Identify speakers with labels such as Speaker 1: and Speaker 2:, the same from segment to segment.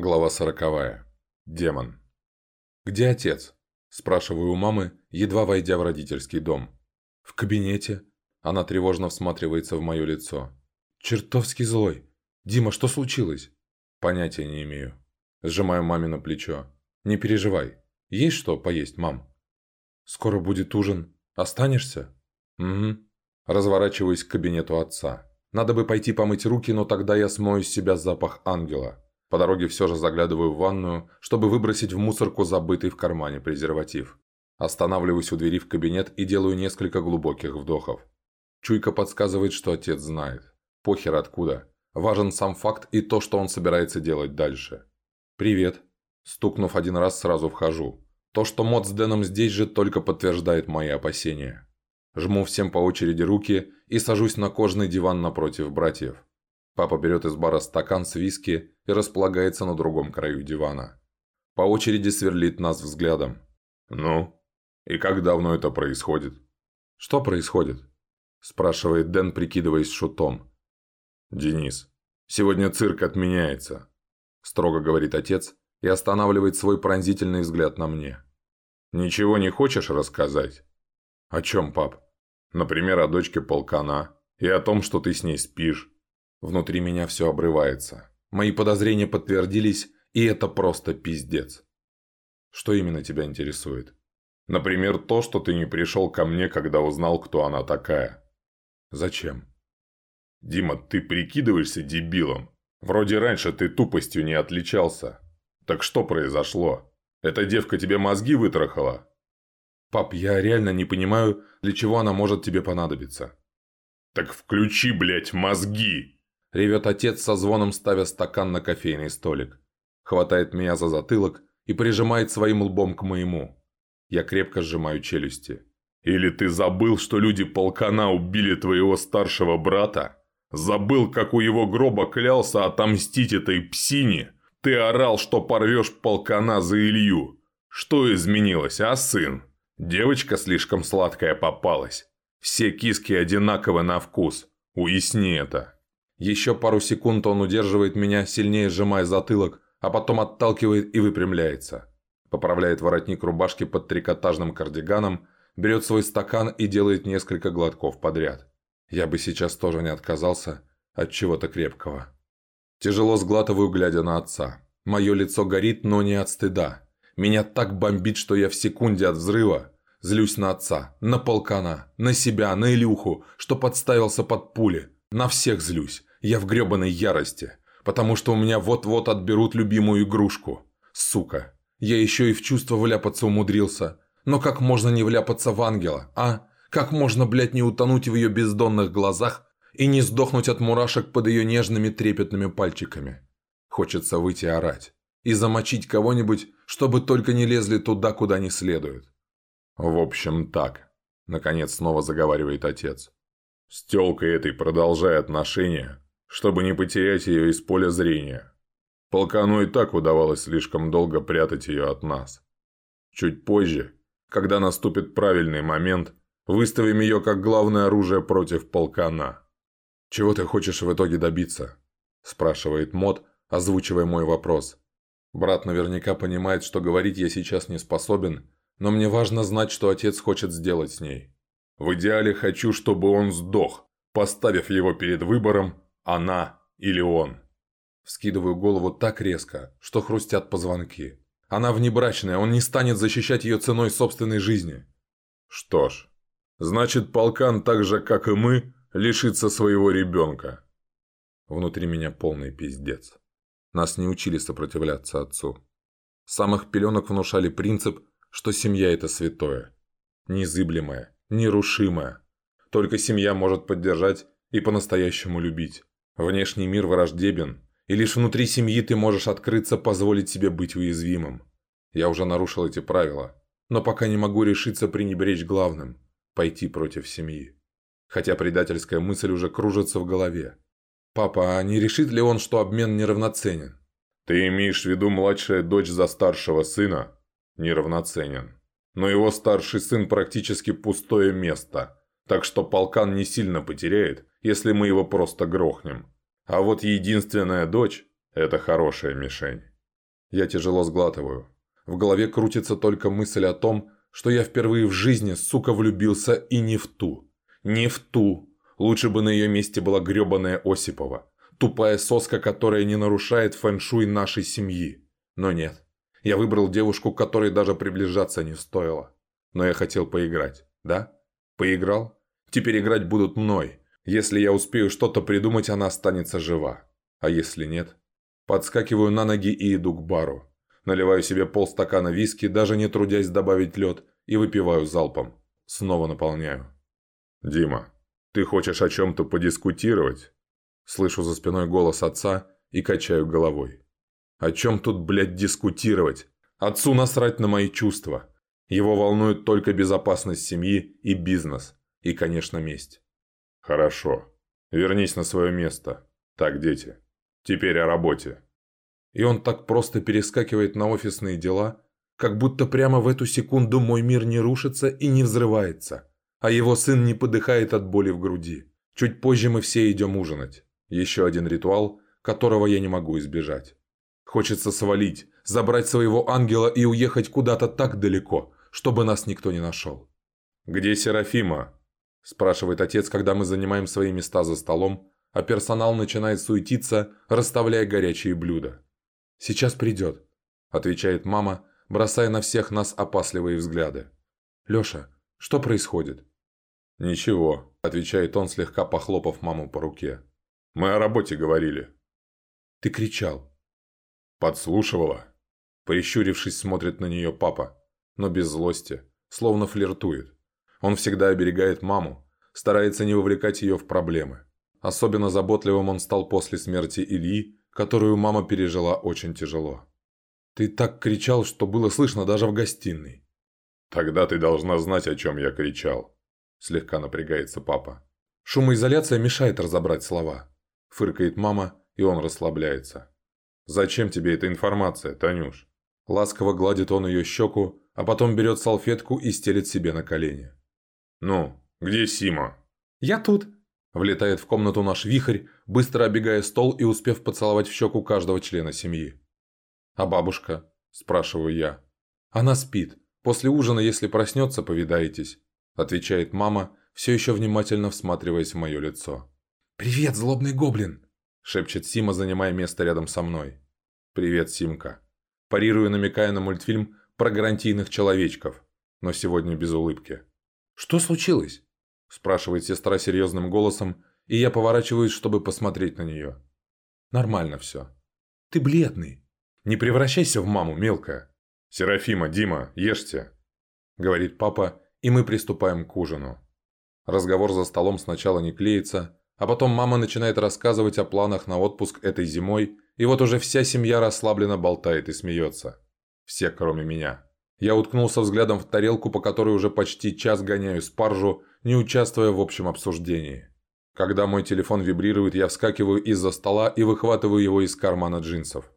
Speaker 1: Глава сороковая. Демон. «Где отец?» – спрашиваю у мамы, едва войдя в родительский дом. «В кабинете». Она тревожно всматривается в мое лицо. «Чертовски злой. Дима, что случилось?» «Понятия не имею». Сжимаю маме на плечо. «Не переживай. Есть что поесть, мам?» «Скоро будет ужин. Останешься?» «Угу». Разворачиваюсь к кабинету отца. Надо бы пойти помыть руки, но тогда я смою с себя запах ангела. По дороге все же заглядываю в ванную, чтобы выбросить в мусорку забытый в кармане презерватив. Останавливаюсь у двери в кабинет и делаю несколько глубоких вдохов. Чуйка подсказывает, что отец знает. Похер откуда. Важен сам факт и то, что он собирается делать дальше. «Привет». Стукнув один раз, сразу вхожу. То, что Мод с Дэном здесь же, только подтверждает мои опасения. Жму всем по очереди руки и сажусь на кожаный диван напротив братьев. Папа берет из бара стакан с виски и располагается на другом краю дивана. По очереди сверлит нас взглядом. «Ну? И как давно это происходит?» «Что происходит?» спрашивает Дэн, прикидываясь шутом. «Денис, сегодня цирк отменяется», строго говорит отец и останавливает свой пронзительный взгляд на мне. «Ничего не хочешь рассказать?» «О чем, пап?» «Например, о дочке полкана и о том, что ты с ней спишь». Внутри меня все обрывается. Мои подозрения подтвердились, и это просто пиздец. Что именно тебя интересует? Например, то, что ты не пришел ко мне, когда узнал, кто она такая. Зачем? Дима, ты прикидываешься дебилом. Вроде раньше ты тупостью не отличался. Так что произошло? Эта девка тебе мозги вытрахала? Пап, я реально не понимаю, для чего она может тебе понадобиться. Так включи, блядь, мозги! Ревет отец со звоном, ставя стакан на кофейный столик. Хватает меня за затылок и прижимает своим лбом к моему. Я крепко сжимаю челюсти. «Или ты забыл, что люди полкана убили твоего старшего брата? Забыл, как у его гроба клялся отомстить этой псине? Ты орал, что порвешь полкана за Илью. Что изменилось, а, сын? Девочка слишком сладкая попалась. Все киски одинаковы на вкус. Уясни это». Еще пару секунд он удерживает меня, сильнее сжимая затылок, а потом отталкивает и выпрямляется. Поправляет воротник рубашки под трикотажным кардиганом, берет свой стакан и делает несколько глотков подряд. Я бы сейчас тоже не отказался от чего-то крепкого. Тяжело сглатываю, глядя на отца. Мое лицо горит, но не от стыда. Меня так бомбит, что я в секунде от взрыва злюсь на отца, на полкана, на себя, на Илюху, что подставился под пули. На всех злюсь. Я в гребаной ярости, потому что у меня вот-вот отберут любимую игрушку. Сука, я еще и в чувство вляпаться умудрился. Но как можно не вляпаться в ангела, а? Как можно, блядь, не утонуть в ее бездонных глазах и не сдохнуть от мурашек под ее нежными трепетными пальчиками? Хочется выйти орать и замочить кого-нибудь, чтобы только не лезли туда, куда не следует. «В общем, так», — наконец снова заговаривает отец. «С тёлкой этой продолжай отношения, чтобы не потерять ее из поля зрения. Полкану и так удавалось слишком долго прятать ее от нас. Чуть позже, когда наступит правильный момент, выставим ее как главное оружие против полкана. «Чего ты хочешь в итоге добиться?» – спрашивает Мод, озвучивая мой вопрос. Брат наверняка понимает, что говорить я сейчас не способен, но мне важно знать, что отец хочет сделать с ней. В идеале хочу, чтобы он сдох, поставив его перед выбором она или он. Вскидываю голову так резко, что хрустят позвонки. Она внебрачная, он не станет защищать ее ценой собственной жизни. Что ж, значит полкан так же, как и мы, лишится своего ребенка. Внутри меня полный пиздец. Нас не учили сопротивляться отцу. С самых пеленок внушали принцип, что семья – это святое. Незыблемое, нерушимое. Только семья может поддержать и по-настоящему любить. Внешний мир враждебен, и лишь внутри семьи ты можешь открыться, позволить себе быть уязвимым. Я уже нарушил эти правила, но пока не могу решиться пренебречь главным – пойти против семьи. Хотя предательская мысль уже кружится в голове. «Папа, а не решит ли он, что обмен неравноценен?» «Ты имеешь в виду младшая дочь за старшего сына?» «Неравноценен. Но его старший сын практически пустое место, так что полкан не сильно потеряет, если мы его просто грохнем. А вот единственная дочь – это хорошая мишень. Я тяжело сглатываю. В голове крутится только мысль о том, что я впервые в жизни, сука, влюбился и не в ту. Не в ту. Лучше бы на ее месте была гребаная Осипова. Тупая соска, которая не нарушает фэншуй нашей семьи. Но нет. Я выбрал девушку, которой даже приближаться не стоило. Но я хотел поиграть, да? Поиграл? Теперь играть будут мной. Если я успею что-то придумать, она останется жива. А если нет? Подскакиваю на ноги и иду к бару. Наливаю себе полстакана виски, даже не трудясь добавить лед, и выпиваю залпом. Снова наполняю. «Дима, ты хочешь о чем-то подискутировать?» Слышу за спиной голос отца и качаю головой. «О чем тут, блядь, дискутировать? Отцу насрать на мои чувства. Его волнует только безопасность семьи и бизнес. И, конечно, месть. Хорошо. Вернись на свое место. Так, дети. Теперь о работе. И он так просто перескакивает на офисные дела, как будто прямо в эту секунду мой мир не рушится и не взрывается, а его сын не подыхает от боли в груди. Чуть позже мы все идем ужинать. Еще один ритуал, которого я не могу избежать. Хочется свалить, забрать своего ангела и уехать куда-то так далеко, чтобы нас никто не нашел. «Где Серафима?» – спрашивает отец, когда мы занимаем свои места за столом, а персонал начинает суетиться, расставляя горячие блюда. «Сейчас придет», – отвечает мама, бросая на всех нас опасливые взгляды. «Леша, что происходит?» «Ничего», – отвечает он, слегка похлопав маму по руке. «Мы о работе говорили». «Ты кричал». «Подслушивала». Прищурившись, смотрит на нее папа но без злости, словно флиртует. Он всегда оберегает маму, старается не вовлекать ее в проблемы. Особенно заботливым он стал после смерти Ильи, которую мама пережила очень тяжело. «Ты так кричал, что было слышно даже в гостиной». «Тогда ты должна знать, о чем я кричал», – слегка напрягается папа. «Шумоизоляция мешает разобрать слова», – фыркает мама, и он расслабляется. «Зачем тебе эта информация, Танюш?» Ласково гладит он ее щеку, а потом берет салфетку и стелит себе на колени. «Ну, где Сима?» «Я тут!» Влетает в комнату наш вихрь, быстро обегая стол и успев поцеловать в щеку каждого члена семьи. «А бабушка?» – спрашиваю я. «Она спит. После ужина, если проснется, повидаетесь», – отвечает мама, все еще внимательно всматриваясь в мое лицо. «Привет, злобный гоблин!» – шепчет Сима, занимая место рядом со мной. «Привет, Симка». Парирую, намекая на мультфильм про гарантийных человечков, но сегодня без улыбки. «Что случилось?» – спрашивает сестра серьезным голосом, и я поворачиваюсь, чтобы посмотреть на нее. «Нормально все. Ты бледный. Не превращайся в маму, мелкая». «Серафима, Дима, ешьте», – говорит папа, и мы приступаем к ужину. Разговор за столом сначала не клеится, а потом мама начинает рассказывать о планах на отпуск этой зимой, и вот уже вся семья расслабленно болтает и смеется. Все, кроме меня. Я уткнулся взглядом в тарелку, по которой уже почти час гоняю спаржу, не участвуя в общем обсуждении. Когда мой телефон вибрирует, я вскакиваю из-за стола и выхватываю его из кармана джинсов.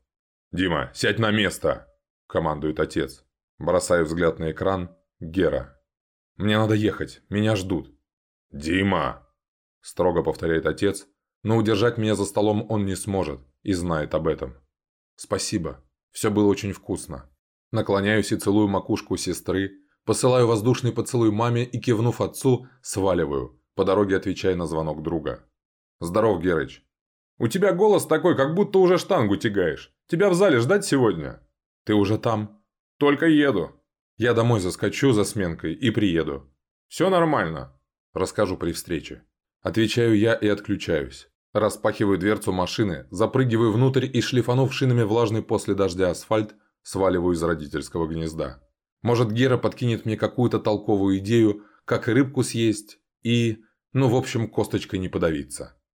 Speaker 1: «Дима, сядь на место!» – командует отец. Бросаю взгляд на экран. Гера. «Мне надо ехать. Меня ждут». «Дима!» – строго повторяет отец, но удержать меня за столом он не сможет и знает об этом. «Спасибо. Все было очень вкусно». Наклоняюсь и целую макушку сестры, посылаю воздушный поцелуй маме и, кивнув отцу, сваливаю, по дороге отвечая на звонок друга. «Здоров, Герыч». «У тебя голос такой, как будто уже штангу тягаешь. Тебя в зале ждать сегодня?» «Ты уже там?» «Только еду». «Я домой заскочу за сменкой и приеду». «Все нормально». «Расскажу при встрече». Отвечаю я и отключаюсь. Распахиваю дверцу машины, запрыгиваю внутрь и, шлифанув шинами влажный после дождя асфальт, сваливаю из родительского гнезда. Может, Гера подкинет мне какую-то толковую идею, как рыбку съесть и, ну, в общем, косточкой не подавиться.